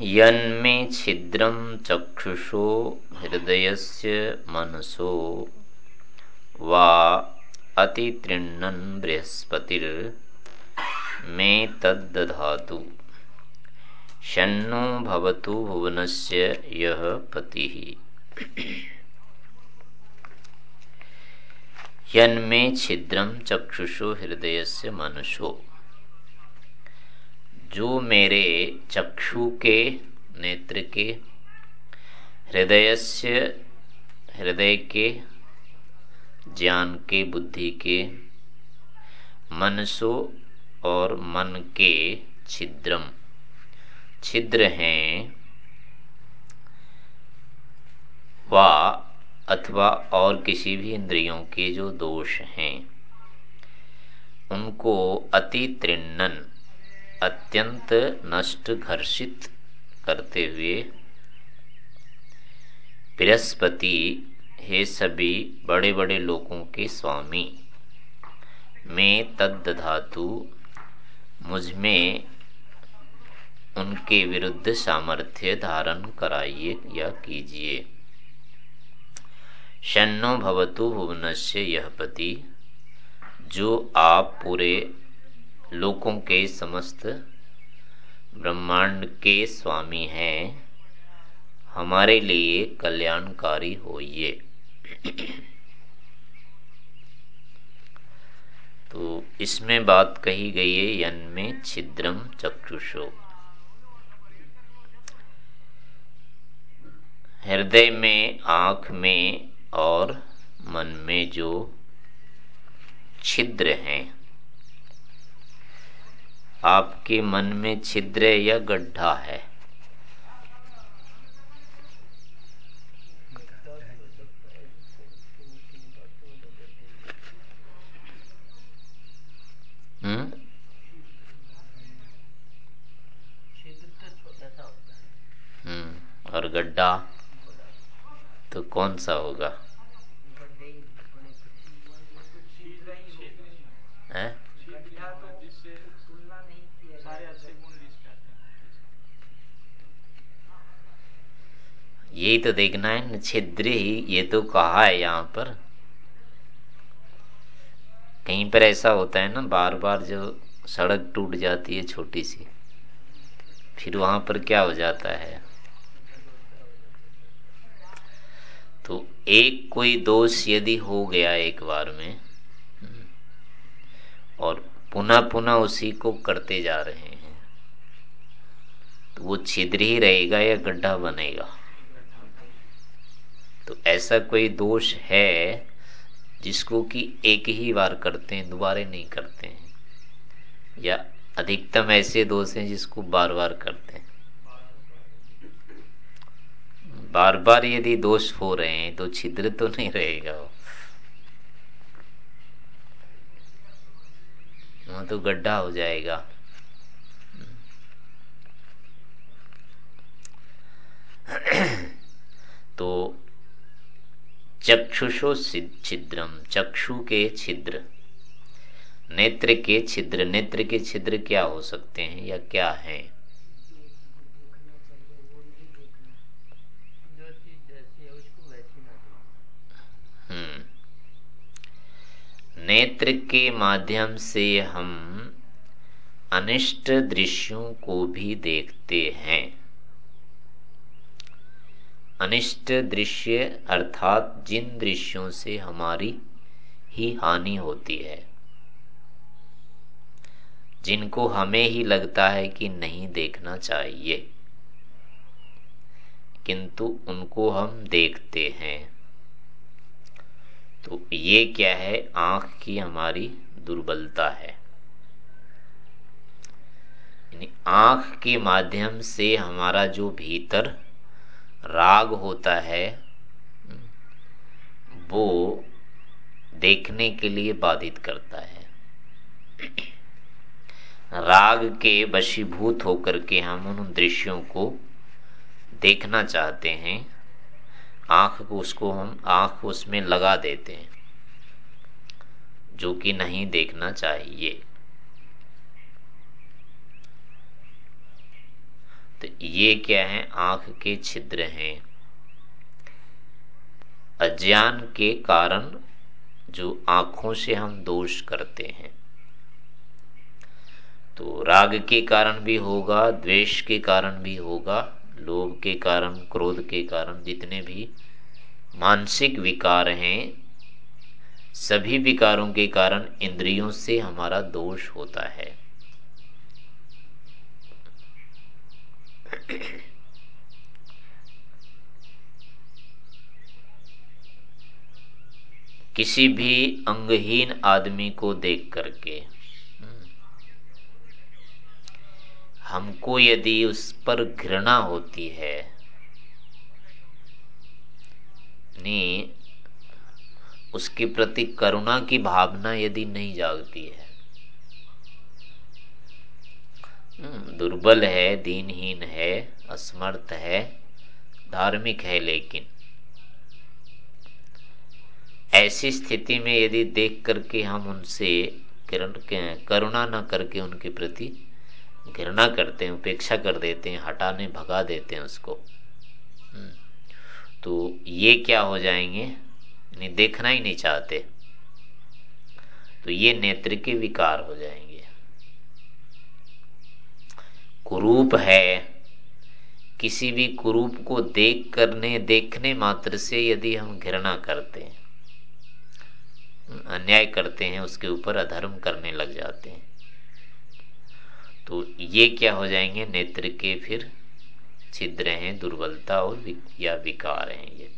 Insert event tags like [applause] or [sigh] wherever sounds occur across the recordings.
यन्मे छिद्रं चक्षुषो हृदयस्य मनसो। वा अतितृण्णन् बृहस्पतिर्मे तद्दधातु। शन्नो भवतु भुवनस्य यः पतिः। यन्मे छिद्रम चक्षुषो से मनुष्यो जो मेरे चक्षु के, नेत्र के हृदय से हृदय के, ज्ञान के, बुद्धि के, मनसो और मन के छिद्रम। छिद्र हैं वा अथवा और किसी भी इंद्रियों के जो दोष हैं। उनको अति तृणन अत्यंत नष्ट घर्षित करते हुए बृहस्पति, हे सभी बड़े बड़े लोगों के स्वामी, में तद धातु मुझमें उनके विरुद्ध सामर्थ्य धारण कराइए या कीजिए। शनो भवतु भुवनस्य यह पति, जो आप पूरे लोकों के समस्त ब्रह्मांड के स्वामी हैं। हमारे लिए कल्याणकारी होइए। तो इसमें बात कही गई है यन में छिद्रम चक्षुषो। हृदय में, आँख में और मन में जो छिद्र हैं आपके मन में छिद्र या गड्ढा है? हम्म? हम्म और गड्ढा? तो कौन सा होगा? है? यही तो देखना है, छिद्र ही, ये तो कहा है यहाँ पर। कहीं पर ऐसा होता है ना बार बार जो सड़क टूट जाती है छोटी सी, फिर वहाँ पर क्या हो जाता है? तो एक कोई दोष यदि हो गया एक बार में, और पुनः पुनः उसी को करते जा रहे हैं तो वो छिद्र ही रहेगा या गड्ढा बनेगा? तो ऐसा कोई दोष है जिसको कि एक ही बार करते हैं, दोबारे नहीं करते हैं? या अधिकतम ऐसे दोष हैं जिसको बार बार करते हैं? बार बार यदि दोष हो रहे हैं तो छिद्र तो नहीं रहेगा वो। वहाँ तो गड्ढा हो जाएगा। तो चक्षुषो छिद्रम चक्षु के छिद्र। नेत्र के छिद्र, नेत्र के छिद्र क्या हो सकते हैं या क्या है? हम्म। नेत्र के माध्यम से हम अनिष्ट दृश्यों को भी देखते हैं। अनिष्ट दृश्य अर्थात जिन दृश्यों से हमारी ही हानि होती है, जिनको हमें ही लगता है कि नहीं देखना चाहिए, किंतु उनको हम देखते हैं। तो ये क्या है? आँख की हमारी दुर्बलता है। आँख के माध्यम से हमारा जो भीतर राग होता है, वो देखने के लिए बाधित करता है। राग के वशीभूत होकर के हम उन दृश्यों को देखना चाहते हैं। आँख को उसको हम, आँख उसमें लगा देते हैं, जो कि नहीं देखना चाहिए। तो ये क्या है? आँख के छिद्र हैं। अज्ञान के कारण जो आँखों से हम दोष करते हैं। तो राग के कारण भी होगा, द्वेष के कारण भी होगा, लोभ के कारण, क्रोध के कारण, जितने भी मानसिक विकार हैं, सभी विकारों के कारण इंद्रियों से हमारा दोष होता है। किसी भी अंगहीन आदमी को देख करके हमको यदि उस पर घृणा होती है, ने, उसके प्रति करुणा की भावना यदि नहीं जागती है दुर्बल है दीनहीन है असमर्थ है धार्मिक है लेकिन। ऐसी स्थिति में यदि देख करके हम उनसे करुणा न करके उनके प्रति घृणा करते हैं उपेक्षा कर देते हैं हटाने भगा देते हैं उसको हम्म, तो ये क्या हो जाएँगे? देखना ही नहीं चाहते। तो ये नेत्र के विकार हो जाएँगे। कुरूप है। किसी भी कुरूप को देख करने, देखने मात्र से यदि हम घृणा करते हैं, अन्याय करते हैं, उसके ऊपर अधर्म करने लग जाते हैं तो ये क्या हो जाएँगे? नेत्र के फिर छिद्र हैं, दुर्बलता और या विकार हैं ये।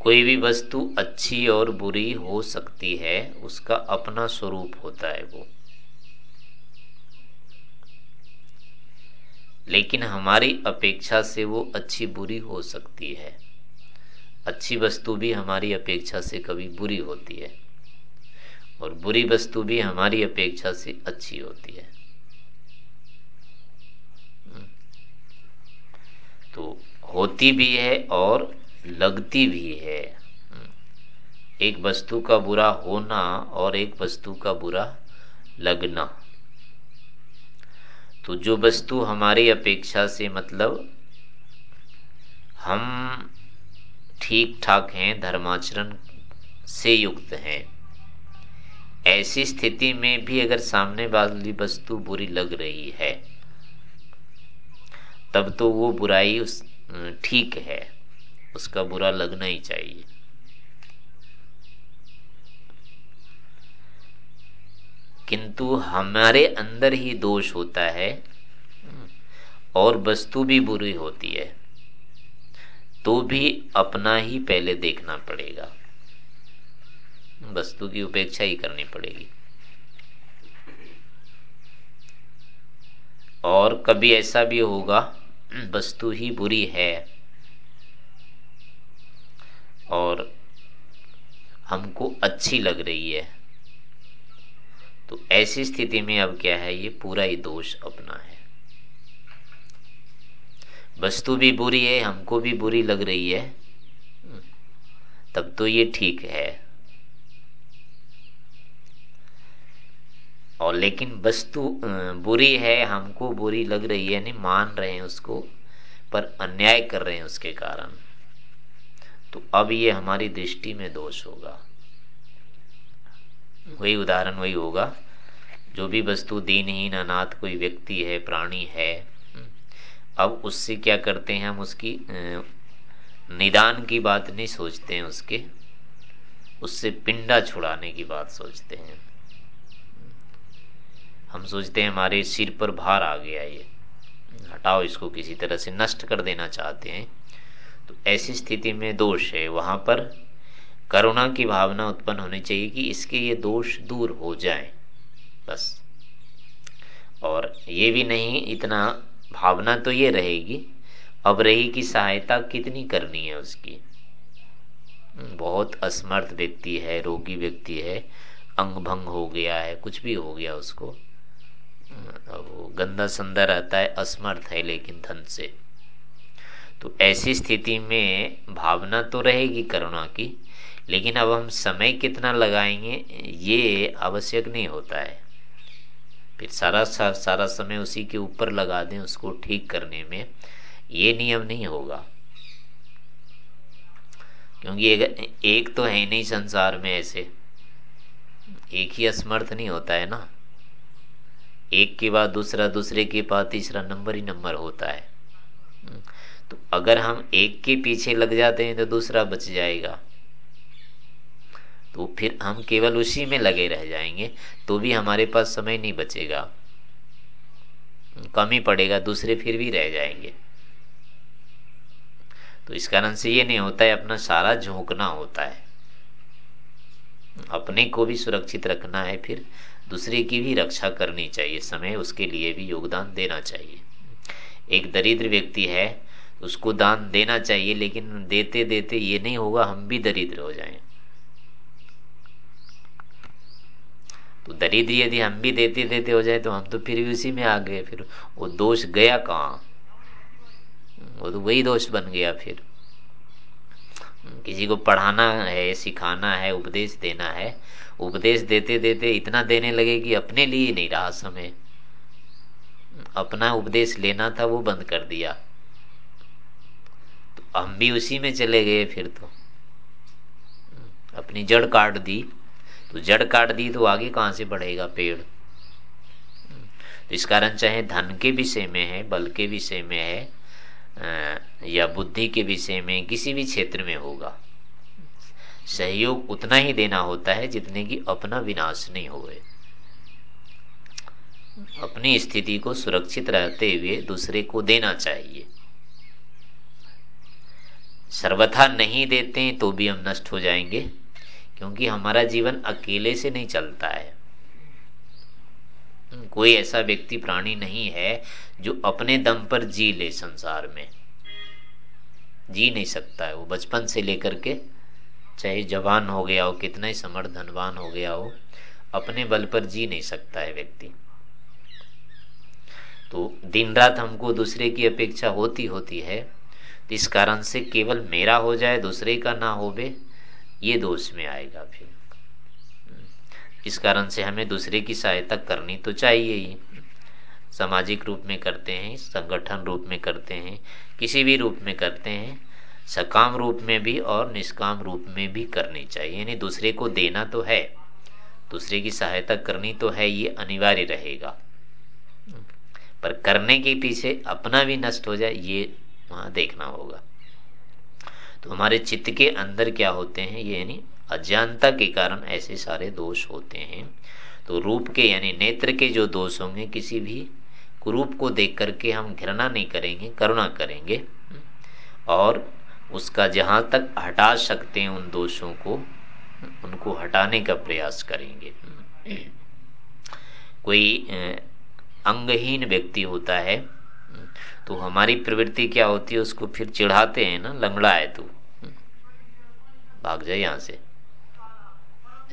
कोई भी वस्तु अच्छी और बुरी हो सकती है, उसका अपना स्वरूप होता है वो। लेकिन हमारी अपेक्षा से वो अच्छी बुरी हो सकती है। अच्छी वस्तु भी हमारी अपेक्षा से कभी बुरी होती है, और बुरी वस्तु भी हमारी अपेक्षा से अच्छी होती है। हम्म। तो होती भी है और लगती भी है। एक वस्तु का बुरा होना और एक वस्तु का बुरा लगना। तो जो वस्तु हमारी अपेक्षा से मतलब हम ठीक ठाक हैं, धर्माचरण से युक्त हैं। ऐसी स्थिति में भी अगर सामने वाली वस्तु बुरी लग रही है, तब तो वो बुराई उस, ठीक है, उसका बुरा लगना ही चाहिए। किंतु हमारे अंदर ही दोष होता है और वस्तु भी बुरी होती है तो भी अपना ही पहले देखना पड़ेगा। वस्तु की उपेक्षा ही करनी पड़ेगी। और कभी ऐसा भी होगा, वस्तु ही बुरी है और हमको अच्छी लग रही है। तो ऐसी स्थिति में अब क्या है? ये पूरा ही दोष अपना है। वस्तु भी बुरी है, हमको भी बुरी लग रही है। तब तो ये ठीक है। और लेकिन वस्तु बुरी है, हमको बुरी लग रही है, नहीं मान रहे हैं उसको, पर अन्याय कर रहे हैं उसके कारण। तो अब ये हमारी दृष्टि में दोष होगा। वही उदाहरण वही होगा। जो भी वस्तु दीनहीन, अनाथ कोई व्यक्ति है, प्राणी है अब उससे क्या करते हैं हम उसकी निदान की बात नहीं सोचते हैं उसके, उससे पिंडा छुड़ाने की बात सोचते हैं। हम सोचते हैं हमारे सिर पर भार आ गया ये। हटाओ इसको किसी तरह से, नष्ट कर देना चाहते हैं। तो ऐसी स्थिति में दोष है। वहाँ पर करुणा की भावना उत्पन्न होनी चाहिए कि इसके ये दोष दूर हो जाए। बस। और ये भी नहीं, इतना भावना तो ये रहेगी, अब रही कि सहायता कितनी करनी है उसकी। बहुत असमर्थ व्यक्ति है, रोगी व्यक्ति है, अंग भंग हो गया है, कुछ भी हो गया उसको। वो गंदा संदा रहता है, असमर्थ है लेकिन धन से। तो ऐसी स्थिति में भावना तो रहेगी करुणा की लेकिन अब हम समय कितना लगाएँगे ये आवश्यक नहीं होता है। फिर सारा सारा समय उसी के ऊपर लगा दें उसको ठीक करने में। ये नियम नहीं होगा। क्योंकि एक, एक तो है नहीं संसार में ऐसे। एक ही असमर्थ नहीं होता है ना। एक के बाद दूसरा दूसरे के बाद तीसरा नंबर ही नंबर होता है। तो अगर हम एक के पीछे लग जाते हैं तो दूसरा बच जाएगा। तो फिर हम केवल उसी में लगे रह जाएँगे तो भी हमारे पास समय नहीं बचेगा। कम ही पड़ेगा, दूसरे फिर भी रह जाएँगे। तो इस कारण से ये नहीं होता है, अपना सारा झोंकना होता है। अपने को भी सुरक्षित रखना है, फिर दूसरे की भी रक्षा करनी चाहिए, समय उसके लिए भी योगदान देना चाहिए। एक दरिद्र व्यक्ति है, उसको दान देना चाहिए, लेकिन देते देते ये नहीं होगा, हम भी दरिद्र हो जाएँ। तो दरिद्र यदि हम भी देते देते हो जाए तो हम तो फिर भी उसी में आ गए, फिर वो दोष गया कहाँ? वो तो वही दोष बन गया फिर। किसी को पढ़ाना है, सिखाना है, उपदेश देना है, उपदेश देते देते इतना देने लगे कि अपने लिए नहीं रहा समय। अपना उपदेश लेना था, वो बंद कर दिया। तो हम भी उसी में चले गए फिर तो। अपनी जड़ काट दी। तो जड़ काट दी तो आगे कहाँ से बढ़ेगा पेड़? तो इस कारण चाहे धन के विषय में है, बल के विषय में है या बुद्धि के विषय में, किसी भी क्षेत्र में होगा। सहयोग उतना ही देना होता है जितने की अपना विनाश नहीं होए। अपनी स्थिति को सुरक्षित रहते हुए दूसरे को देना चाहिए। सर्वथा नहीं देते तो भी हम नष्ट हो जाएँगे। क्योंकि हमारा जीवन अकेले से नहीं चलता है। कोई ऐसा व्यक्ति प्राणी नहीं है जो अपने दम पर जी ले संसार में। जी नहीं सकता है। वो बचपन से लेकर के, चाहे जवान हो गया हो, कितना ही समर्थ, धनवान हो गया हो, अपने बल पर जी नहीं सकता है व्यक्ति। तो दिन रात हमको दूसरे की अपेक्षा होती होती है। इस कारण से केवल मेरा हो जाए, दूसरे का ना होवे ये दोष में आएगा फिर। इस कारण से हमें दूसरे की सहायता करनी तो चाहिए ही। सामाजिक रूप में करते हैं, संगठन रूप में करते हैं, किसी भी रूप में करते हैं, सकाम रूप में भी और निष्काम रूप में भी करनी चाहिए। यानी दूसरे को देना तो है, दूसरे की सहायता करनी तो है, ये अनिवार्य रहेगा। पर करने के पीछे अपना भी नष्ट हो जाए, ये वहाँ देखना होगा। तो हमारे चित्त के अंदर क्या होते हैं? ये यानी अज्ञानता के कारण ऐसे सारे दोष होते हैं। तो रूप के यानी नेत्र के जो दोष होंगे, किसी भी कुरूप को देख करके हम घृणा नहीं करेंगे, करुणा करेंगे। और उसका जहाँ तक हटा सकते हैं उन दोषों को, उनको हटाने का प्रयास करेंगे। कोई अंगहीन व्यक्ति होता है तो हमारी प्रवृत्ति क्या होती है, उसको फिर चिढ़ाते हैं ना, लंगड़ा है तू। भाग जाए यहाँ से।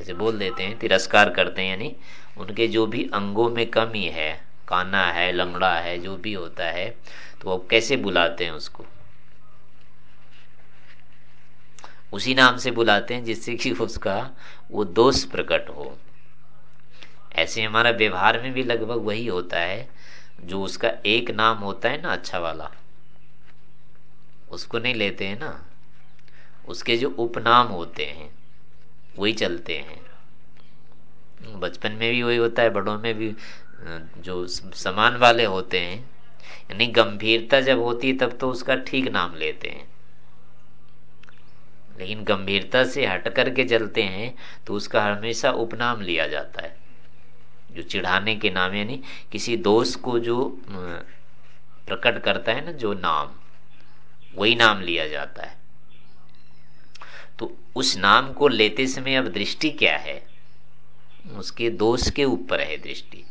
ऐसे बोल देते हैं, तिरस्कार करते हैं, यानी उनके जो भी अंगों में कमी है काना है, लंगड़ा है, जो भी होता है तो वो कैसे बुलाते हैं उसको? उसी नाम से बुलाते हैं, जिससे कि उसका वो दोष प्रकट हो। ऐसे हमारा व्यवहार में भी लगभग वही होता है जो उसका एक नाम होता है ना अच्छा वाला, उसको नहीं लेते हैं ना। उसके जो उपनाम होते हैं, वही चलते हैं। बचपन में भी वही होता है, बड़ों में भी, जो समान वाले होते हैं, यानी गंभीरता जब होती है तब तो उसका ठीक नाम लेते हैं। लेकिन गंभीरता से हट करके चलते हैं तो उसका हमेशा उपनाम लिया जाता है। जो चिढ़ाने के नाम, यानी किसी दोष को जो प्रकट करता है ना, जो नाम, वही नाम लिया जाता है। तो उस नाम को लेते समय अब दृष्टि क्या है? उसके दोष के ऊपर है दृष्टि।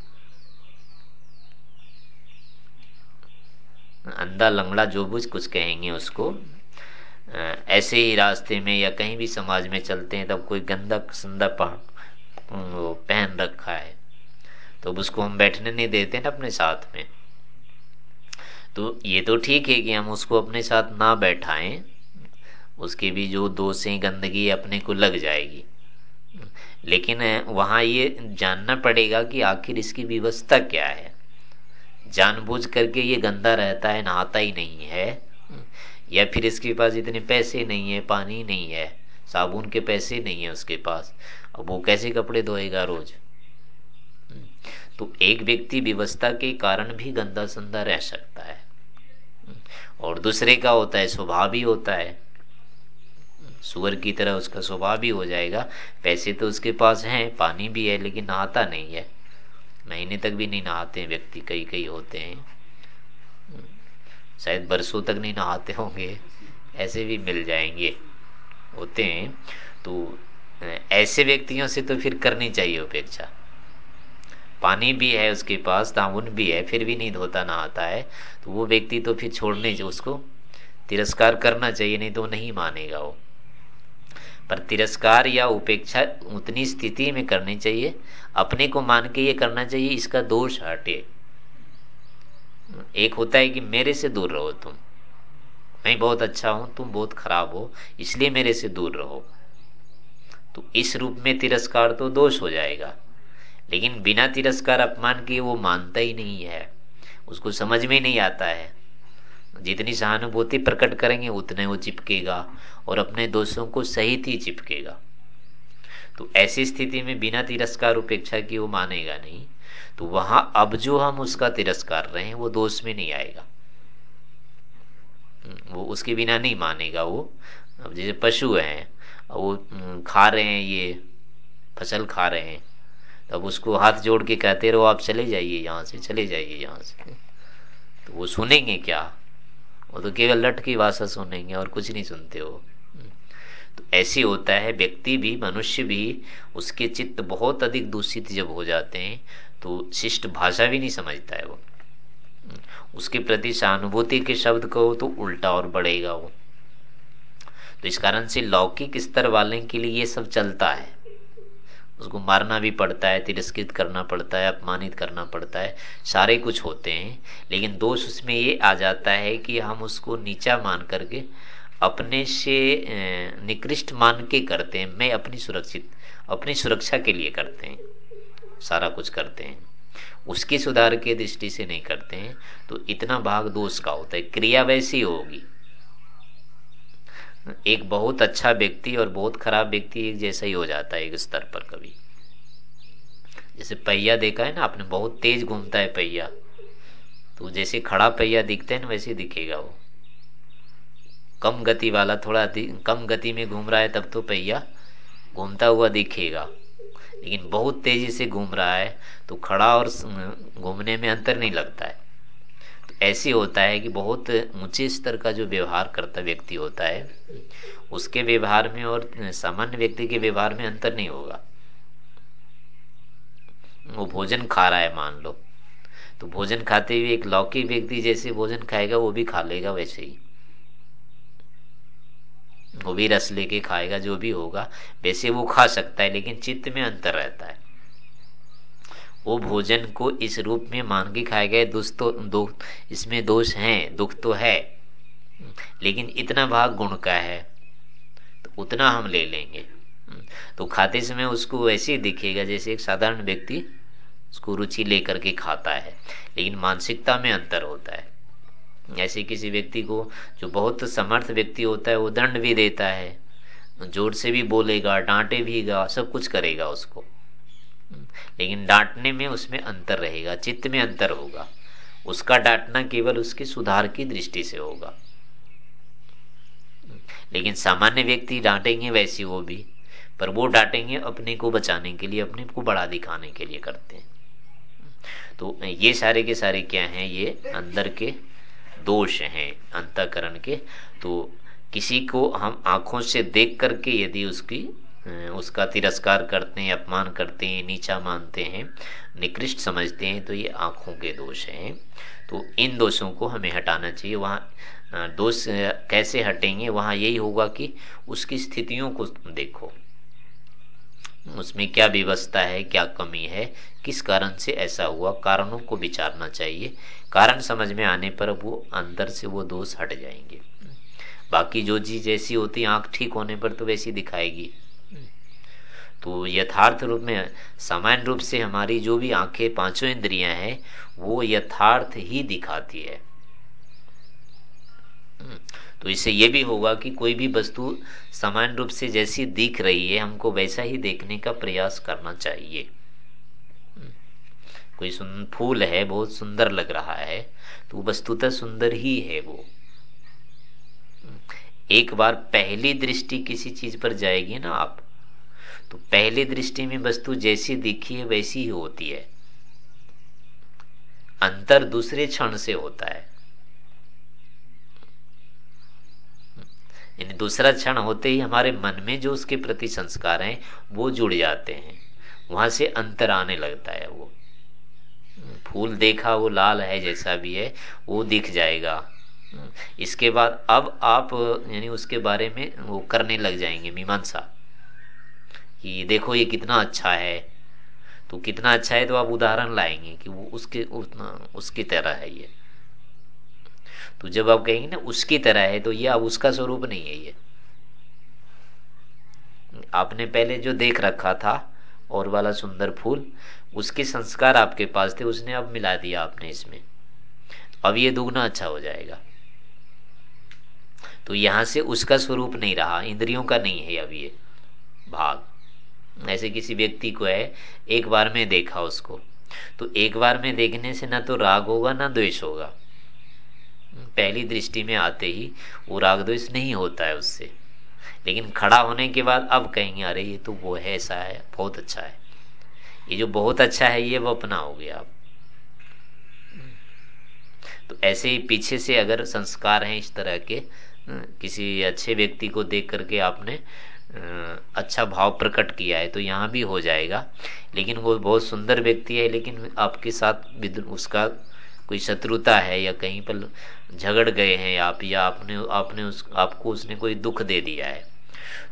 अंधा लंगड़ा जो कुछ कुछ कहेंगे उसको ऐसे ही रास्ते में या कहीं भी समाज में चलते हैं, तब कोई गंदा संदा पहन रखा है। तो उसको हम बैठने नहीं देते ना अपने साथ में। तो ये तो ठीक है कि हम उसको अपने साथ ना बैठाएँ, उसके भी जो दोषें गंदगी अपने को लग जाएगी। लेकिन वहाँ ये जानना पड़ेगा कि आखिर इसकी व्यवस्था क्या है। जानबूझ करके ये गंदा रहता है, नहाता ही नहीं है, या फिर इसके पास इतने पैसे नहीं है, पानी नहीं है, साबुन के पैसे नहीं है उसके पास, अब वो कैसे कपड़े धोएगा रोज? तो एक व्यक्ति व्यवस्था के कारण भी गंदा संदा रह सकता है। और दूसरे का होता है, स्वभाव भी होता है। सुअर की तरह उसका स्वभाव भी हो जाएगा। पैसे तो उसके पास हैं, पानी भी है, लेकिन नहाता नहीं है। महीने तक भी नहीं नहाते हैं व्यक्ति कई कई होते हैं। शायद बरसों तक नहीं नहाते होंगे, ऐसे भी मिल जाएँगे, होते हैं। तो ऐसे व्यक्तियों से तो फिर करनी चाहिए उपेक्षा। पानी भी है उसके पास दामुन भी है, फिर भी नहीं धोता नहाता है तो वो व्यक्ति तो फिर छोड़ने उसको तिरस्कार करना चाहिए, नहीं तो नहीं मानेगा वो। पर तिरस्कार या उपेक्षा उतनी स्थिति में करनी चाहिए, अपने को मान के ये करना चाहिए, इसका दोष हटे। एक होता है कि मेरे से दूर रहो तुम। मैं बहुत अच्छा हूँ, तुम बहुत खराब हो, इसलिए मेरे से दूर रहो। तो इस रूप में तिरस्कार तो दोष हो जाएगा। लेकिन बिना तिरस्कार अपमान किए वो मानता ही नहीं है। उसको समझ में नहीं आता है। जितनी सहानुभूति प्रकट करेंगे, उतने वो चिपकेगा और अपने दोषों को सहित ही चिपकेगा। तो ऐसी स्थिति में बिना तिरस्कार उपेक्षा की वो मानेगा नहीं। तो वहाँ अब जो हम उसका तिरस्कार रहे हैं, वो दोष में नहीं आएगा। वो उसके बिना नहीं मानेगा वो। अब जैसे पशु हैं, वो खा रहे हैं, ये फ़सल खा रहे हैं। तब उसको हाथ जोड़ के कहते रहो, आप चले जाइए यहाँ से, चले जाइए यहाँ से। तो वो सुनेंगे क्या? वो तो केवल लट की भाषा सुनेंगे और कुछ नहीं सुनते हो तो ऐसे होता है, व्यक्ति भी, मनुष्य भी, उसके चित्त बहुत अधिक दूषित जब हो जाते हैं तो शिष्ट भाषा भी नहीं समझता है वो। उसके प्रति सहानुभूति के शब्द को तो उल्टा और बढ़ेगा वो। तो इस कारण से लौकिक स्तर वाले के लिए ये सब चलता है। उसको मारना भी पड़ता है, तिरस्कृत करना पड़ता है, अपमानित करना पड़ता है, सारे कुछ होते हैं, लेकिन दोष उसमें ये आ जाता है कि हम उसको नीचा मान करके अपने से निकृष्ट मान के करते हैं, मैं अपनी सुरक्षित, अपनी सुरक्षा के लिए करते हैं, सारा कुछ करते हैं। उसके सुधार के दृष्टि से नहीं करते हैं तो इतना भाग दोष का होता है, क्रिया वैसी होगी। एक बहुत अच्छा व्यक्ति और बहुत खराब व्यक्ति एक जैसा ही हो जाता है एक स्तर पर कभी। जैसे पहिया देखा है ना, आपने बहुत तेज घूमता है पहिया। तो जैसे खड़ा पहिया दिखता है ना, वैसे दिखेगा वो। कम गति वाला थोड़ा कम गति में घूम रहा है तब तो पहिया घूमता हुआ दिखेगा। लेकिन बहुत तेज़ी से घूम रहा है तो खड़ा और घूमने में अंतर नहीं लगता है। ऐसे होता है कि बहुत ऊँचे स्तर का जो व्यवहार करता व्यक्ति होता है, उसके व्यवहार में और सामान्य व्यक्ति के व्यवहार में अंतर नहीं होगा। वो भोजन खा रहा है, मान लो। तो भोजन खाते हुए एक लौकिक व्यक्ति जैसे भोजन खाएगा, वो भी खा लेगा वैसे ही। वो भी रस लेके खाएगा, जो भी होगा, वैसे वो खा सकता है, लेकिन चित्त में अंतर रहता है। वो भोजन को इस रूप में मान के खाए गए दुष्ट तो दो, इसमें दोष है, दुख तो है। लेकिन इतना भाग गुण का है तो उतना हम ले लेंगे। तो खाते समय उसको वैसे ही दिखेगा जैसे एक साधारण व्यक्ति उसको रुचि लेकर के खाता है, लेकिन मानसिकता में अंतर होता है। ऐसे किसी व्यक्ति को जो बहुत समर्थ व्यक्ति होता है, वो दंड भी देता है, ज़ोर से भी बोलेगा, डांटे भी गा, सब कुछ करेगा उसको। लेकिन डांटने में उसमें अंतर रहेगा, चित्त में अंतर होगा। उसका डांटना केवल उसके सुधार की दृष्टि से होगा। लेकिन सामान्य व्यक्ति डांटेंगे वैसी वो भी, पर वो डांटेंगे अपने को बचाने के लिए, अपने को बड़ा दिखाने के लिए करते हैं। तो ये सारे के सारे क्या हैं? ये अंदर के दोष हैं, अंतकरण के। तो किसी को हम आँखों से देख करके यदि उसकी उसका तिरस्कार करते हैं, अपमान करते हैं, नीचा मानते हैं, निकृष्ट समझते हैं तो ये आँखों के दोष हैं। तो इन दोषों को हमें हटाना चाहिए। वहाँ दोष कैसे हटेंगे? वहाँ यही होगा कि उसकी स्थितियों को देखो। उसमें क्या व्यवस्था है, क्या कमी है, किस कारण से ऐसा हुआ, कारणों को विचारना चाहिए। कारण समझ में आने पर वो अंदर से वो दोष हट जाएँगे। बाकी जो चीज़ जैसी होती, आँख ठीक होने पर तो वैसी दिखाएगी। तो यथार्थ रूप में सामान्य रूप से हमारी जो भी आँखें पाँचों इंद्रियाँ हैं वो यथार्थ ही दिखाती है। हम्म, तो इससे ये भी होगा कि कोई भी वस्तु सामान्य रूप से जैसी दिख रही है हमको वैसा ही देखने का प्रयास करना चाहिए। कोई कोई फूल है बहुत सुंदर लग रहा है तो वस्तुतः सुंदर ही है वो। हम्म, एक बार पहली दृष्टि किसी चीज़ पर जाएगी ना आप तो पहली दृष्टि में वस्तु जैसी दिखी है, वैसी ही होती है। अंतर दूसरे क्षण से होता है। यानी दूसरा क्षण होते ही हमारे मन में जो उसके प्रति संस्कार हैं, वो जुड़ जाते हैं। वहाँ से अंतर आने लगता है वो। फूल देखा, वो लाल है जैसा भी है, वो दिख जाएगा। इसके बाद अब आप, यानी उसके बारे में वो करने लग जाएँगे, मीमांसा। कि देखो ये कितना अच्छा है। तो कितना अच्छा है तो आप उदाहरण लाएँगे कि वो उसके उतना, उसकी तरह है ये। तो जब आप कहेंगे ना, उसकी तरह है तो ये अब उसका स्वरूप नहीं है ये। आपने पहले जो देख रखा था, और वाला सुंदर फूल, उसके संस्कार आपके पास थे, उसने अब मिला दिया आपने इसमें। अब ये दुगना अच्छा हो जाएगा। तो यहाँ से उसका स्वरूप नहीं रहा, इंद्रियों का नहीं है अब ये भाग। ऐसे किसी व्यक्ति को है, एक बार में देखा उसको। तो एक बार में देखने से ना तो राग होगा, ना द्वेष होगा। पहली दृष्टि में आते ही वो राग द्वेष नहीं होता है उससे। लेकिन खड़ा होने के बाद अब कहेंगे, अरे, ये तो वो है, ऐसा है, बहुत अच्छा है। ये जो बहुत अच्छा है, ये वो अपना हो गया अब तो ऐसे ही पीछे से अगर संस्कार हैं इस तरह के, किसी अच्छे व्यक्ति को देख करके आपने अच्छा भाव प्रकट किया है तो यहाँ भी हो जाएगा। लेकिन वो बहुत सुंदर व्यक्ति है, लेकिन आपके साथ उसका कोई शत्रुता है या कहीं पर झगड़ गए हैं आप, या आपने आपने उस, आपको उसने कोई दुख दे दिया है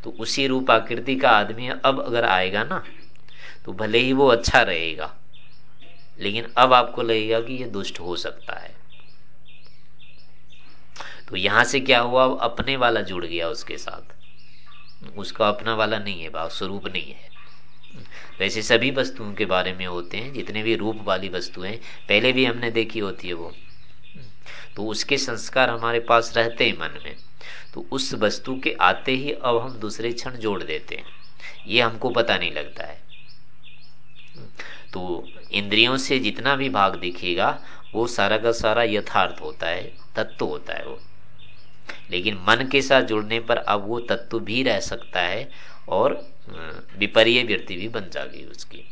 तो उसी रूप आकृति का आदमी अब अगर आएगा ना तो भले ही वो अच्छा रहेगा, लेकिन अब आपको लगेगा कि ये दुष्ट हो सकता है। तो यहाँ से क्या हुआ? अपने वाला जुड़ गया उसके साथ। उसका अपना वाला नहीं है भाव स्वरूप नहीं है। वैसे सभी वस्तुओं के बारे में होते हैं, जितने भी रूप वाली वस्तुएँ पहले भी हमने देखी होती है वो। तो उसके संस्कार हमारे पास रहते हैं मन में। तो उस वस्तु के आते ही अब हम दूसरे क्षण जोड़ देते हैं। ये हमको पता नहीं लगता है। तो इंद्रियों से जितना भी भाग दिखेगा, वो सारा का सारा यथार्थ होता है, तत्व होता है वो। लेकिन मन के साथ जुड़ने पर अब वो तत्व भी रह सकता है और विपर्य वृत्ति भी बन जाएगी उसकी।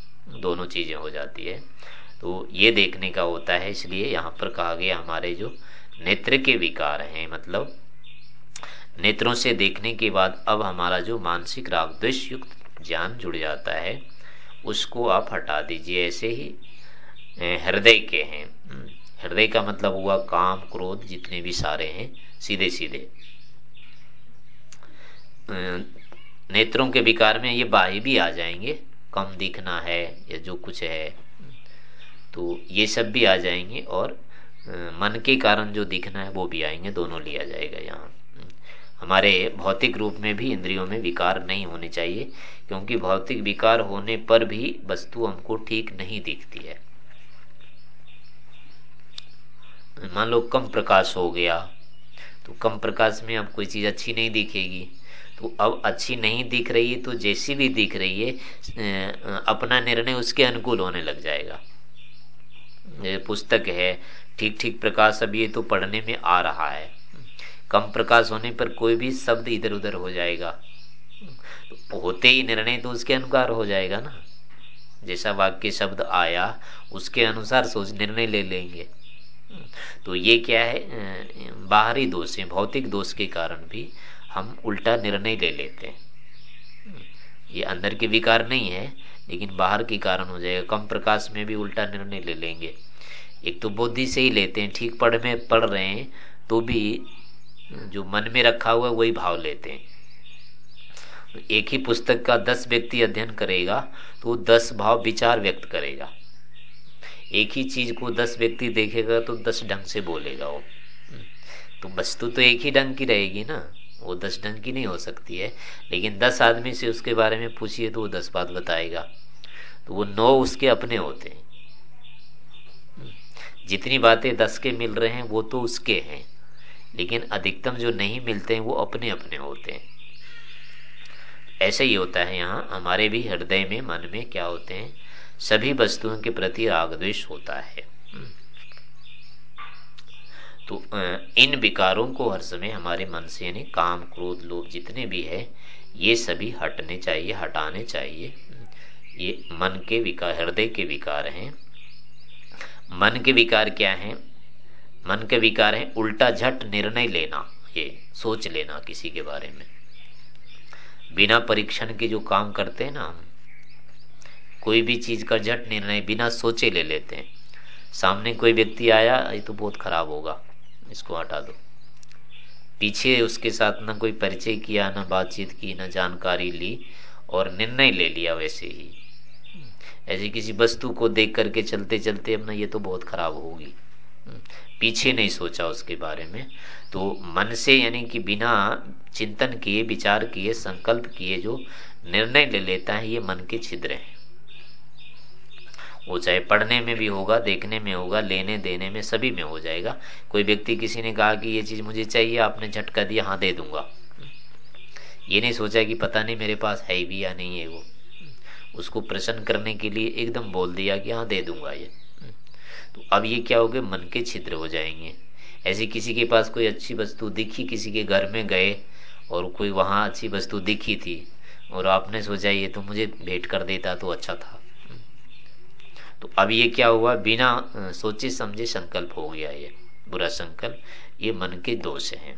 दोनों चीज़ें हो जाती है। तो ये देखने का होता है इसलिए यहाँ पर कहा गया हमारे जो नेत्र के विकार हैं मतलब नेत्रों से देखने के बाद अब हमारा जो मानसिक राग द्वेश युक्त ज्ञान जुड़ जाता है उसको आप हटा दीजिए ऐसे ही हृदय के हैं। हम्म, हृदय का मतलब हुआ काम, क्रोध, जितने भी सारे हैं सीधे सीधे नेत्रों के विकार में ये बाह्य भी आ जाएँगे। कम दिखना है या जो कुछ है तो ये सब भी आ जाएँगे और मन के कारण जो दिखना है वो भी आएँगे, दोनों लिया जाएगा यहाँ। हमारे भौतिक रूप में भी इंद्रियों में विकार नहीं होने चाहिए, क्योंकि भौतिक विकार होने पर भी वस्तु हमको ठीक नहीं दिखती है। मान लो कम प्रकाश हो गया तो कम प्रकाश में अब कोई चीज़ अच्छी नहीं दिखेगी। तो अब अच्छी नहीं दिख रही है तो जैसी भी दिख रही है अपना निर्णय उसके अनुकूल होने लग जाएगा। पुस्तक है ठीक ठीक प्रकाश अब ये तो पढ़ने में आ रहा है। कम प्रकाश होने पर कोई भी शब्द इधर उधर हो जाएगा। तो होते ही निर्णय तो उसके अनुसार हो जाएगा ना। जैसा वाक्य शब्द आया, उसके अनुसार सोच, निर्णय ले लेंगे। तो ये क्या है बाहरी दोष है भौतिक दोष के कारण भी हम उल्टा निर्णय ले लेते हैं। ये अंदर के विकार नहीं है, लेकिन बाहर के कारण हो जाएगा, कम प्रकाश में भी उल्टा निर्णय ले लेंगे। एक तो बुद्धि से ही लेते हैं, ठीक पढ़ में पढ़ रहे हैं तो भी जो मन में रखा हुआ वही भाव लेते हैं। एक ही पुस्तक का दस व्यक्ति अध्ययन करेगा तो दस भाव विचार व्यक्त करेगा। एक ही चीज़ को दस व्यक्ति देखेगा तो दस ढंग से बोलेगा वो। तो वस्तु तो एक ही ढंग की रहेगी ना। वो दस ढंग की नहीं हो सकती है। लेकिन दस आदमी से उसके बारे में पूछिए तो वो दस बात बताएगा। तो वो नौ उसके अपने होते हैं। जितनी बातें दस के मिल रहे हैं, वो तो उसके हैं। लेकिन अधिकतम जो नहीं मिलते हैं, वो अपने अपने होते हैं। ऐसे ही होता है यहाँ। हमारे भी हृदय में, मन में क्या होते हैं? सभी वस्तुओं के प्रति द्वेष होता है। तो इन विकारों को हर समय हमारे मन से यानी काम, क्रोध, लोभ जितने भी है, ये सभी हटने चाहिए, हटाने चाहिए। ये मन के विकार, हृदय के विकार हैं। मन के विकार क्या है? मन के विकार है उल्टा झट निर्णय लेना, ये सोच लेना किसी के बारे में। बिना परीक्षण के जो काम करते हैं ना हम कोई भी चीज़ का झट निर्णय बिना सोचे ले लेते हैं। सामने कोई व्यक्ति आया, ये तो बहुत खराब होगा, इसको हटा दो। पीछे उसके साथ ना कोई परिचय किया, ना बातचीत की, ना जानकारी ली और निर्णय ले लिया वैसे ही। ऐसी किसी वस्तु को देख करके चलते चलते अपना ये तो बहुत खराब होगी। पीछे नहीं सोचा उसके बारे में। तो मन से यानी कि बिना चिंतन किए, विचार किए, संकल्प किए जो निर्णय ले लेता है, ये मन के छिद्र हैं। वो चाहे पढ़ने में भी होगा, देखने में होगा, लेने देने में सभी में हो जाएगा। कोई व्यक्ति किसी ने कहा कि ये चीज़ मुझे चाहिए, आपने झटका दिया हाँ दे दूँगा। ये नहीं सोचा कि पता नहीं मेरे पास है भी या नहीं है वो। उसको प्रसन्न करने के लिए एकदम बोल दिया कि हाँ दे दूँगा ये। तो अब ये क्या हो गए मन के छिद्र हो जाएँगे। ऐसे किसी के पास कोई अच्छी वस्तु दिखी, किसी के घर में गए और कोई वहाँ अच्छी वस्तु दिखी थी और आपने सोचा ये तो मुझे भेंट कर देता तो अच्छा था। तो अब ये क्या हुआ? बिना सोचे समझे संकल्प हो गया ये, बुरा संकल्प। ये मन के दोष हैं।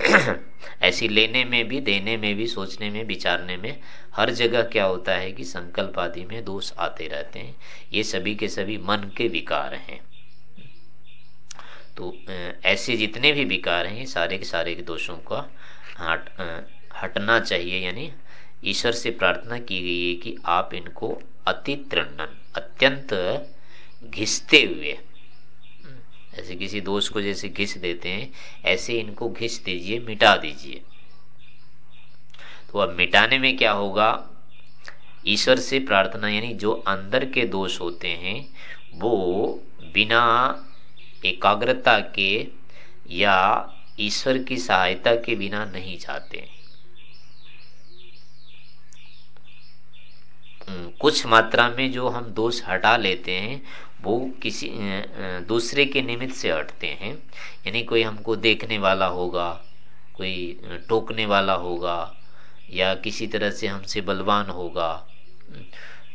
[clears throat] ऐसी लेने में भी, देने में भी, सोचने में, विचारने में हर जगह क्या होता है कि संकल्प आदि में दोष आते रहते हैं। ये सभी के सभी मन के विकार हैं। तो ऐसे जितने भी विकार हैं, सारे के सारे के दोषों का हट हटना चाहिए। यानी ईश्वर से प्रार्थना की गई है कि आप इनको अति तृणन अत्यंत घिसते हुए। ऐसे किसी दोष को जैसे घिस देते हैं, ऐसे इनको घिस दीजिए, मिटा दीजिए। तो अब मिटाने में क्या होगा? ईश्वर से प्रार्थना यानी जो अंदर के दोष होते हैं, वो बिना एकाग्रता के या ईश्वर की सहायता के बिना नहीं जाते कुछ मात्रा में जो हम दोष हटा लेते हैं, वो किसी दूसरे के निमित्त से हटते हैं। यानी कोई हमको देखने वाला होगा, कोई टोकने वाला होगा, या किसी तरह से हमसे बलवान होगा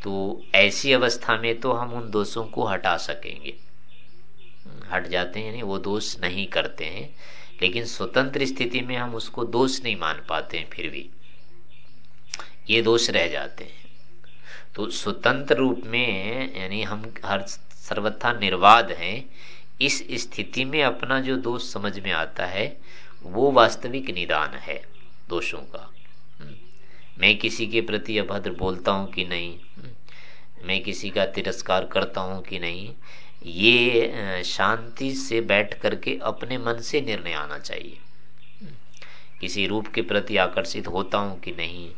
तो ऐसी अवस्था में तो हम उन दोषों को हटा सकेंगे। हट जाते हैं, यानी वो दोष नहीं करते हैं, लेकिन स्वतंत्र स्थिति में हम उसको दोष नहीं मान पाते हैं फिर भी। ये दोष रह जाते हैं। तो स्वतंत्र रूप में, यानी हम हर सर्वथा निर्वाद हैं, इस स्थिति में अपना जो दोष समझ में आता है, वो वास्तविक निदान है दोषों का हम्म। मैं किसी के प्रति अभद्र बोलता हूँ कि नहीं हम्म। मैं किसी का तिरस्कार करता हूँ कि नहीं, ये शांति से बैठ करके अपने मन से निर्णय आना चाहिए हम्म। किसी रूप के प्रति आकर्षित होता हूँ कि नहीं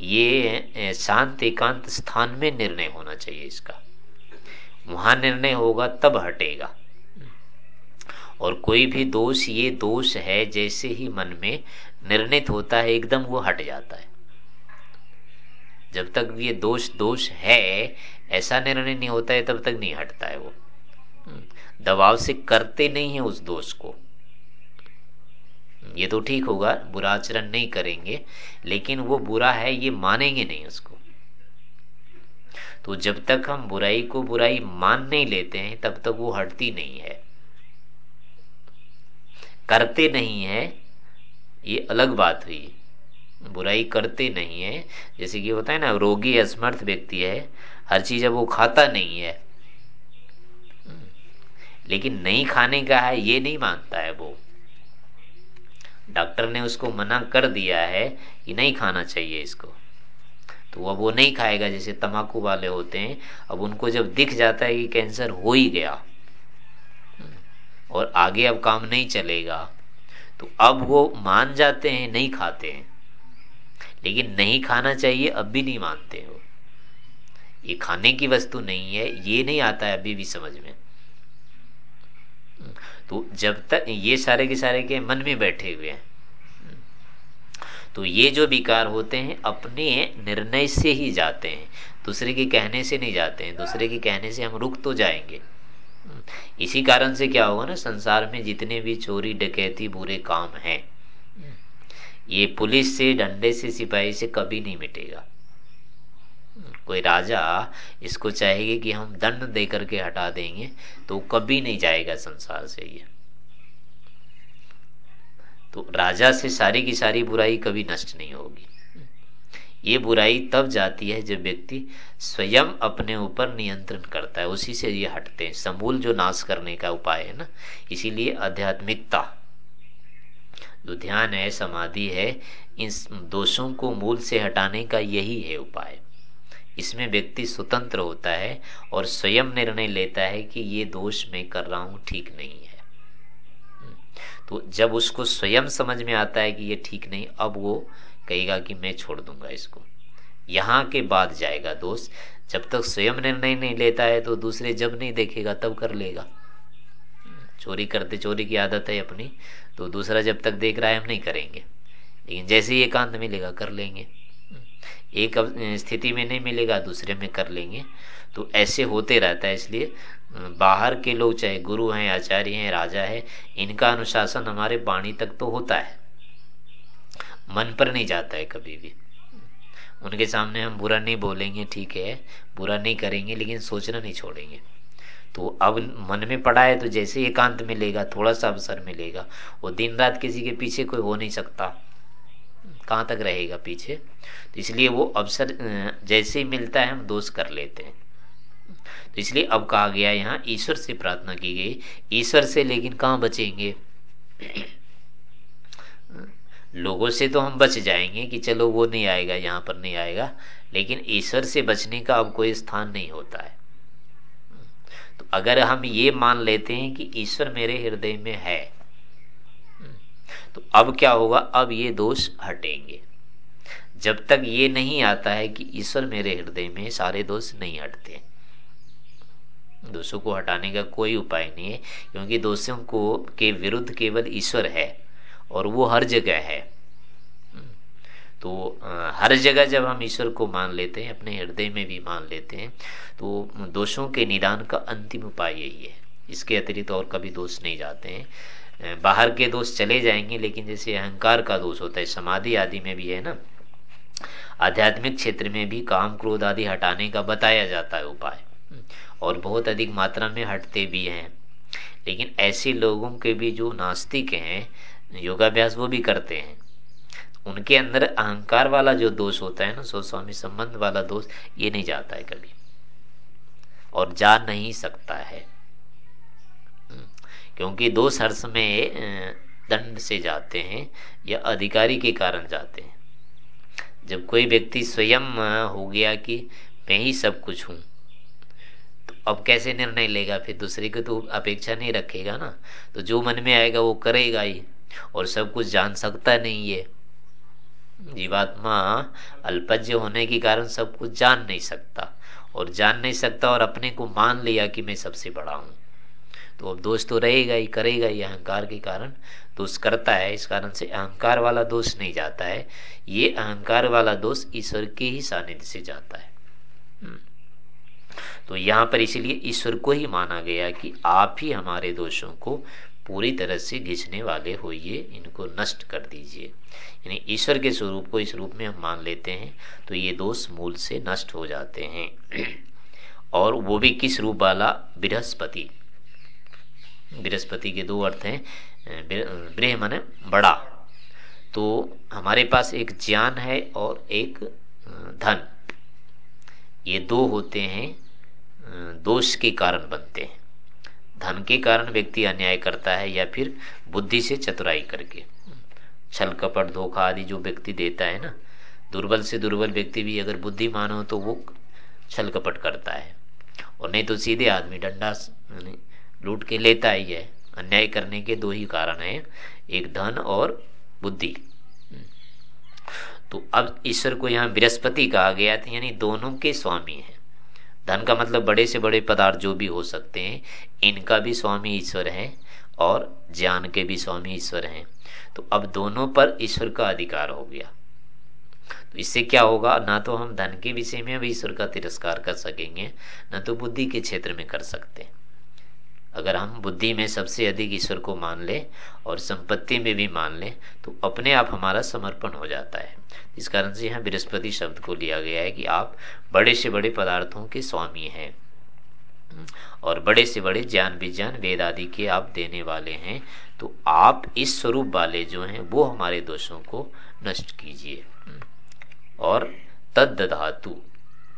ये शांत एकांत स्थान में निर्णय होना चाहिए इसका। वहाँ निर्णय होगा, तब हटेगा। और कोई भी दोष, ये दोष है, जैसे ही मन में निर्णित होता है, एकदम वो हट जाता है। जब तक ये दोष दोष है, ऐसा निर्णय नहीं होता है, तब तक नहीं हटता है वो। दबाव से करते नहीं है उस दोष को। ये तो ठीक होगा, बुरा आचरण नहीं करेंगे, लेकिन वो बुरा है, ये मानेंगे नहीं उसको। तो जब तक हम बुराई को बुराई मान नहीं लेते हैं, तब तक वो हटती नहीं है। करते नहीं है, ये अलग बात हुई। बुराई करते नहीं है, जैसे कि होता है ना, रोगी असमर्थ व्यक्ति है, हर चीज़ अब वो खाता नहीं है। लेकिन नहीं खाने का है, ये नहीं मानता है वो। डॉक्टर ने उसको मना कर दिया है कि नहीं खाना चाहिए इसको। तो अब वो नहीं खाएगा, जैसे तम्बाकू वाले होते हैं, अब उनको जब दिख जाता है कि कैंसर हो ही गया, और आगे अब काम नहीं चलेगा तो अब वो मान जाते हैं, नहीं खाते हैं। लेकिन नहीं खाना चाहिए, अब भी नहीं मानते वो। ये खाने की वस्तु नहीं है, ये नहीं आता है अभी भी समझ में। तो जब तक ये सारे के सारे के मन में बैठे हुए हैं तो ये जो विकार होते हैं, अपने निर्णय से ही जाते हैं। दूसरे के कहने से नहीं जाते हैं, दूसरे के कहने से हम रुक तो जाएँगे। इसी कारण से क्या होगा ना, संसार में जितने भी चोरी, डकैती, बुरे काम हैं, ये पुलिस से, डंडे से, सिपाही से कभी नहीं मिटेगा। कोई राजा इसको चाहेगी कि हम दंड दे करके हटा देंगे तो कभी नहीं जाएगा संसार से ये। तो राजा से सारी की सारी बुराई कभी नष्ट नहीं होगी। ये बुराई तब जाती है जब व्यक्ति स्वयं अपने ऊपर नियंत्रण करता है, उसी से ये हटते हैं। समूल जो नाश करने का उपाय है ना, इसीलिए आध्यात्मिकता। जो ध्यान है, समाधि है इन दोषों को मूल से हटाने का यही है उपाय। इसमें व्यक्ति स्वतंत्र होता है और स्वयं निर्णय लेता है कि ये दोष मैं कर रहा हूँ, ठीक नहीं है। तो जब उसको स्वयं समझ में आता है कि ये ठीक नहीं, अब वो कहेगा कि मैं छोड़ दूँगा इसको। यहाँ के बाद जाएगा दोष। जब तक स्वयं निर्णय नहीं लेता है तो दूसरे जब नहीं देखेगा, तब कर लेगा। चोरी करते चोरी की आदत है अपनी तो दूसरा जब तक देख रहा है हम नहीं करेंगे। लेकिन जैसे ही एकांत मिलेगा, कर लेंगे। एक स्थिति में नहीं मिलेगा, दूसरे में कर लेंगे। तो ऐसे होते रहता है इसलिए बाहर के लोग चाहे गुरु हैं, आचार्य हैं, राजा है, इनका अनुशासन हमारे वाणी तक तो होता है। मन पर नहीं जाता है कभी भी। उनके सामने हम बुरा नहीं बोलेंगे, ठीक है, बुरा नहीं करेंगे, लेकिन सोचना नहीं छोड़ेंगे। तो अब मन में पड़ा है तो जैसे एकांत मिलेगा, थोड़ा सा अवसर मिलेगा। वो दिन रात किसी के पीछे कोई हो नहीं सकता। कहाँ तक रहेगा पीछे? तो इसलिए वो अवसर जैसे ही मिलता है, हम दोष कर लेते हैं। तो इसलिए अब कहा गया यहाँ, ईश्वर से प्रार्थना की गई। ईश्वर से लेकिन कहाँ बचेंगे? लोगों से तो हम बच जाएँगे कि चलो वो नहीं आएगा, यहाँ पर नहीं आएगा। लेकिन ईश्वर से बचने का अब कोई स्थान नहीं होता है। तो अगर हम ये मान लेते हैं कि ईश्वर मेरे हृदय में है तो अब क्या होगा? अब ये दोष हटेंगे। जब तक ये नहीं आता है कि ईश्वर मेरे हृदय में सारे दोष नहीं हटते। दोषों को हटाने का कोई उपाय नहीं है, क्योंकि दोषों को के विरुद्ध केवल ईश्वर है और वो हर जगह है। तो हर जगह जब हम ईश्वर को मान लेते हैं, अपने हृदय में भी मान लेते हैं तो दोषों के निदान का अंतिम उपाय यही है। इसके अतिरिक्त तो और कभी दोष नहीं जाते हैं। बाहर के दोष चले जाएँगे, लेकिन जैसे अहंकार का दोष होता है, समाधि आदि में भी है ना? आध्यात्मिक क्षेत्र में भी काम क्रोध आदि हटाने का बताया जाता है उपाय। और बहुत अधिक मात्रा में हटते भी हैं। लेकिन ऐसे लोगों के भी जो नास्तिक हैं, योगाभ्यास वो भी करते हैं। उनके अंदर अहंकार वाला जो दोष होता है ना सो स्वामी संबंध वाला दोष, ये नहीं जाता है कभी। और जा नहीं सकता है। क्योंकि दो हर्ष में दंड से जाते हैं या अधिकारी के कारण जाते हैं। जब कोई व्यक्ति स्वयं हो गया कि मैं ही सब कुछ हूँ तो अब कैसे निर्णय लेगा? फिर दूसरे को तो अपेक्षा नहीं रखेगा ना। तो जो मन में आएगा वो करेगा ही, और सब कुछ जान सकता नहीं है जीवात्मा अल्पज्य होने के कारण सब कुछ जान नहीं सकता, और जान नहीं सकता और अपने को मान लिया कि मैं सबसे बड़ा हूँ। तो अब दोष तो रहेगा ही, करेगा ही अहंकार के कारण। दोष करता है, इस कारण से अहंकार वाला दोष नहीं जाता है। ये अहंकार वाला दोष ईश्वर के ही सानिध्य से जाता है। हम्म। तो यहाँ पर इसीलिए ईश्वर को ही माना गया कि आप ही हमारे दोषों को पूरी तरह से घिंचने वाले होइए, इनको नष्ट कर दीजिए। यानी ईश्वर के स्वरूप को इस रूप में हम मान लेते हैं तो ये दोष मूल से नष्ट हो जाते हैं। [clears throat] और वो भी किस रूप वाला? बृहस्पति। बृहस्पति के दो अर्थ हैं ब्रह माने बड़ा। तो हमारे पास एक ज्ञान है और एक धन। ये दो होते हैं दोष के कारण बनते हैं। धन के कारण व्यक्ति अन्याय करता है या फिर बुद्धि से चतुराई करके। छल कपट, धोखा आदि जो व्यक्ति देता है ना, दुर्बल से दुर्बल व्यक्ति भी अगर बुद्धिमान हो तो वो छल कपट करता है। और नहीं तो सीधे आदमी, डंडा लूट के लेता ही है। अन्याय करने के दो ही कारण हैं, एक धन और बुद्धि। तो अब ईश्वर को यहाँ बृहस्पति कहा गया था, यानी दोनों के स्वामी हैं। धन का मतलब बड़े से बड़े पदार्थ जो भी हो सकते हैं, इनका भी स्वामी ईश्वर है और ज्ञान के भी स्वामी ईश्वर हैं। तो अब दोनों पर ईश्वर का अधिकार हो गया। तो इससे क्या होगा? ना तो हम धन के विषय में भी ईश्वर का तिरस्कार कर सकेंगे, ना तो बुद्धि के क्षेत्र में कर सकते हैं। अगर हम बुद्धि में सबसे अधिक ईश्वर को मान ले और संपत्ति में भी मान ले तो अपने आप हमारा समर्पण हो जाता है। इस कारण से यहाँ बृहस्पति शब्द को लिया गया है कि आप बड़े से बड़े पदार्थों के स्वामी हैं। और बड़े से बड़े ज्ञान विज्ञान वेद आदि के आप देने वाले हैं तो आप इस स्वरूप वाले जो हैं, वो हमारे दोषों को नष्ट कीजिए। और तद धातु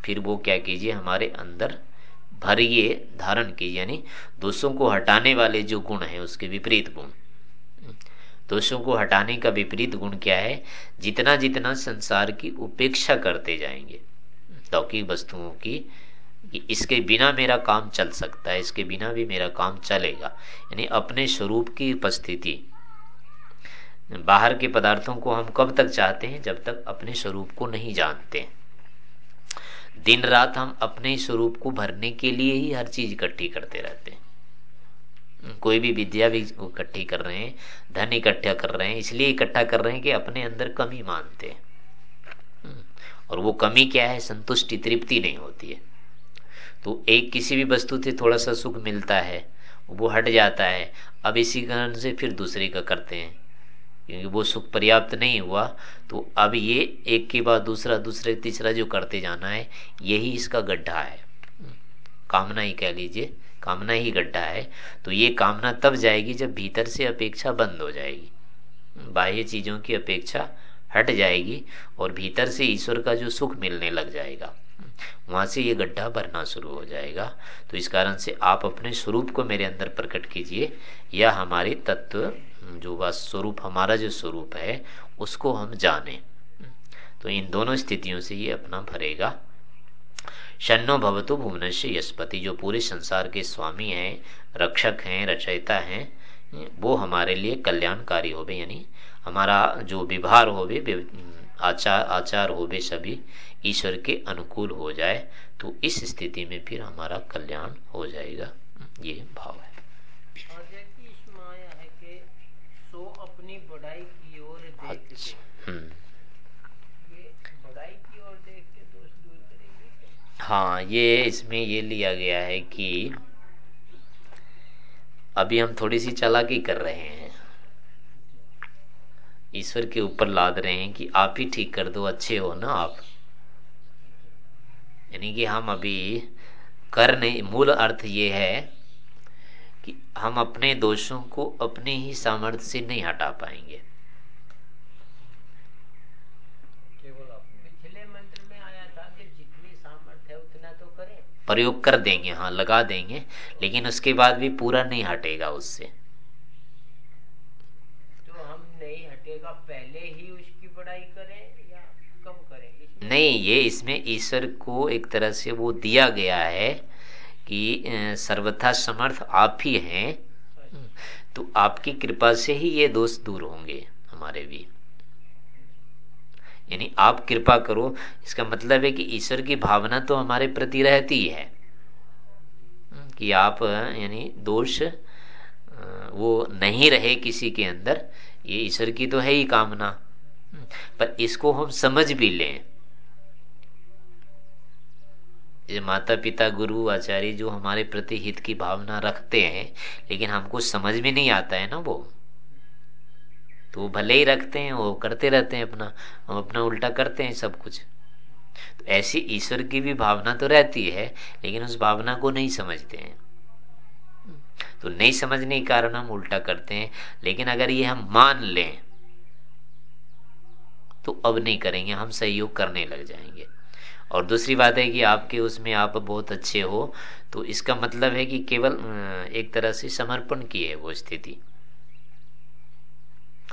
फिर वो क्या कीजिए, हमारे अंदर भरिए धारण कीजिए यानी दोषों को हटाने वाले जो गुण है, उसके विपरीत गुण। दोषों को हटाने का विपरीत गुण क्या है? जितना जितना संसार की उपेक्षा करते जाएँगे। लौकिक वस्तुओं की, कि इसके बिना मेरा काम चल सकता है, इसके बिना भी मेरा काम चलेगा। यानी अपने स्वरूप की उपस्थिति। बाहर के पदार्थों को हम कब तक चाहते हैं? जब तक अपने स्वरूप को नहीं जानते। दिन रात हम अपने ही स्वरूप को भरने के लिए ही हर चीज़ इकट्ठी करते रहते हैं। कोई भी विद्या भी इकट्ठी कर रहे हैं, धन इकट्ठा कर रहे हैं, इसलिए इकट्ठा कर रहे हैं कि अपने अंदर कमी मानते हैं। और वो कमी क्या है? संतुष्टि, तृप्ति नहीं होती है। तो एक किसी भी वस्तु से थोड़ा सा सुख मिलता है, वो हट जाता है, अब इसी कारण से फिर दूसरे का करते हैं। क्योंकि वो सुख पर्याप्त नहीं हुआ तो अब ये एक के बाद दूसरा, दूसरे, तीसरा जो करते जाना है, यही इसका गड्ढा है। कामना ही कह लीजिए, कामना ही गड्ढा है। तो ये कामना तब जाएगी जब भीतर से अपेक्षा बंद हो जाएगी। बाह्य चीज़ों की अपेक्षा हट जाएगी और भीतर से ईश्वर का जो सुख मिलने लग जाएगा, वहाँ से ये गड्ढा भरना शुरू हो जाएगा। तो इस कारण से आप अपने स्वरूप को मेरे अंदर प्रकट कीजिए या हमारे तत्व जो वह स्वरूप, हमारा जो स्वरूप है, उसको हम जाने। तो इन दोनों स्थितियों से ये अपना भरेगा। शनो भवतु भुवनश्य यशपति जो पूरे संसार के स्वामी हैं, रक्षक हैं, रचयिता हैं, वो हमारे लिए कल्याणकारी हो यानी हमारा जो व्यवहार हो आचार आचार हो सभी ईश्वर के अनुकूल हो जाए तो इस स्थिति में फिर हमारा कल्याण हो जाएगा। ये भाव है अपनी बढ़ाई की ओर अच्छा। हाँ ये इसमें ये लिया गया है कि अभी हम थोड़ी सी चालाकी कर रहे हैं ईश्वर के ऊपर लाद रहे हैं कि आप ही ठीक कर दो, अच्छे हो ना आप यानी कि हम अभी कर नहीं, मूल अर्थ ये है कि हम अपने दोषों को अपने ही सामर्थ्य से नहीं हटा पाएँगे पिछले मंत्र में आया था कि जितनी सामर्थ्य है उतना तो करें प्रयोग कर देंगे हाँ लगा देंगे लेकिन उसके बाद भी पूरा नहीं हटेगा उससे। तो हम नहीं हटेगा पहले ही उसकी बड़ाई करें या कम करें? नहीं ये इसमें ईश्वर को एक तरह से वो दिया गया है कि सर्वथा समर्थ आप ही हैं। तो आपकी कृपा से ही ये दोष दूर होंगे हमारे भी। यानी आप कृपा करो। इसका मतलब है कि ईश्वर की भावना तो हमारे प्रति रहती है। कि आप, यानी दोष वो नहीं रहे किसी के अंदर, ये ईश्वर की तो है ही कामना। पर इसको हम समझ भी लें। ये माता पिता गुरु, आचार्य जो हमारे प्रति हित की भावना रखते हैं, लेकिन हमको समझ में नहीं आता है ना वो। तो वो भले ही रखते हैं, वो करते रहते हैं अपना हम अपना उल्टा करते हैं सब कुछ। तो ऐसी ईश्वर की भी भावना तो रहती है, लेकिन उस भावना को नहीं समझते हैं। तो नहीं समझने के कारण हम उल्टा करते हैं, लेकिन अगर ये हम मान लें तो अब नहीं करेंगे, हम सहयोग करने लग जाएँगे। और दूसरी बात है कि आपके उसमें आप बहुत अच्छे हो तो इसका मतलब है कि केवल एक तरह से समर्पण की है वो स्थिति।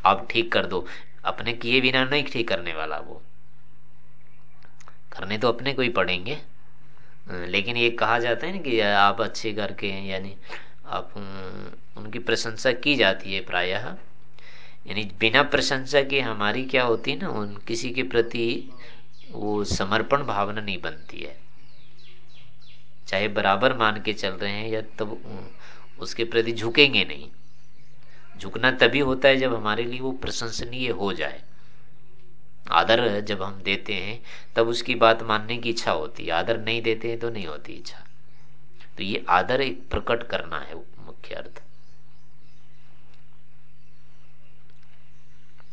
आप ठीक कर दो। अपने किए बिना नहीं ठीक करने वाला वो। करने तो अपने को ही पड़ेंगे। लेकिन ये कहा जाता है ना कि आप अच्छे करके हैं, यानी आप उनकी प्रशंसा की जाती है प्रायः। यानी बिना प्रशंसा के हमारी क्या होती है ना, उन किसी के प्रति वो समर्पण भावना नहीं बनती है। चाहे बराबर मान के चल रहे हैं या तब उसके प्रति झुकेंगे नहीं। झुकना तभी होता है जब हमारे लिए वो प्रशंसनीय हो जाए। आदर जब हम देते हैं, तब उसकी बात मानने की इच्छा होती है। आदर नहीं देते हैं तो नहीं होती इच्छा। तो ये आदर एक प्रकट करना है मुख्य अर्थ।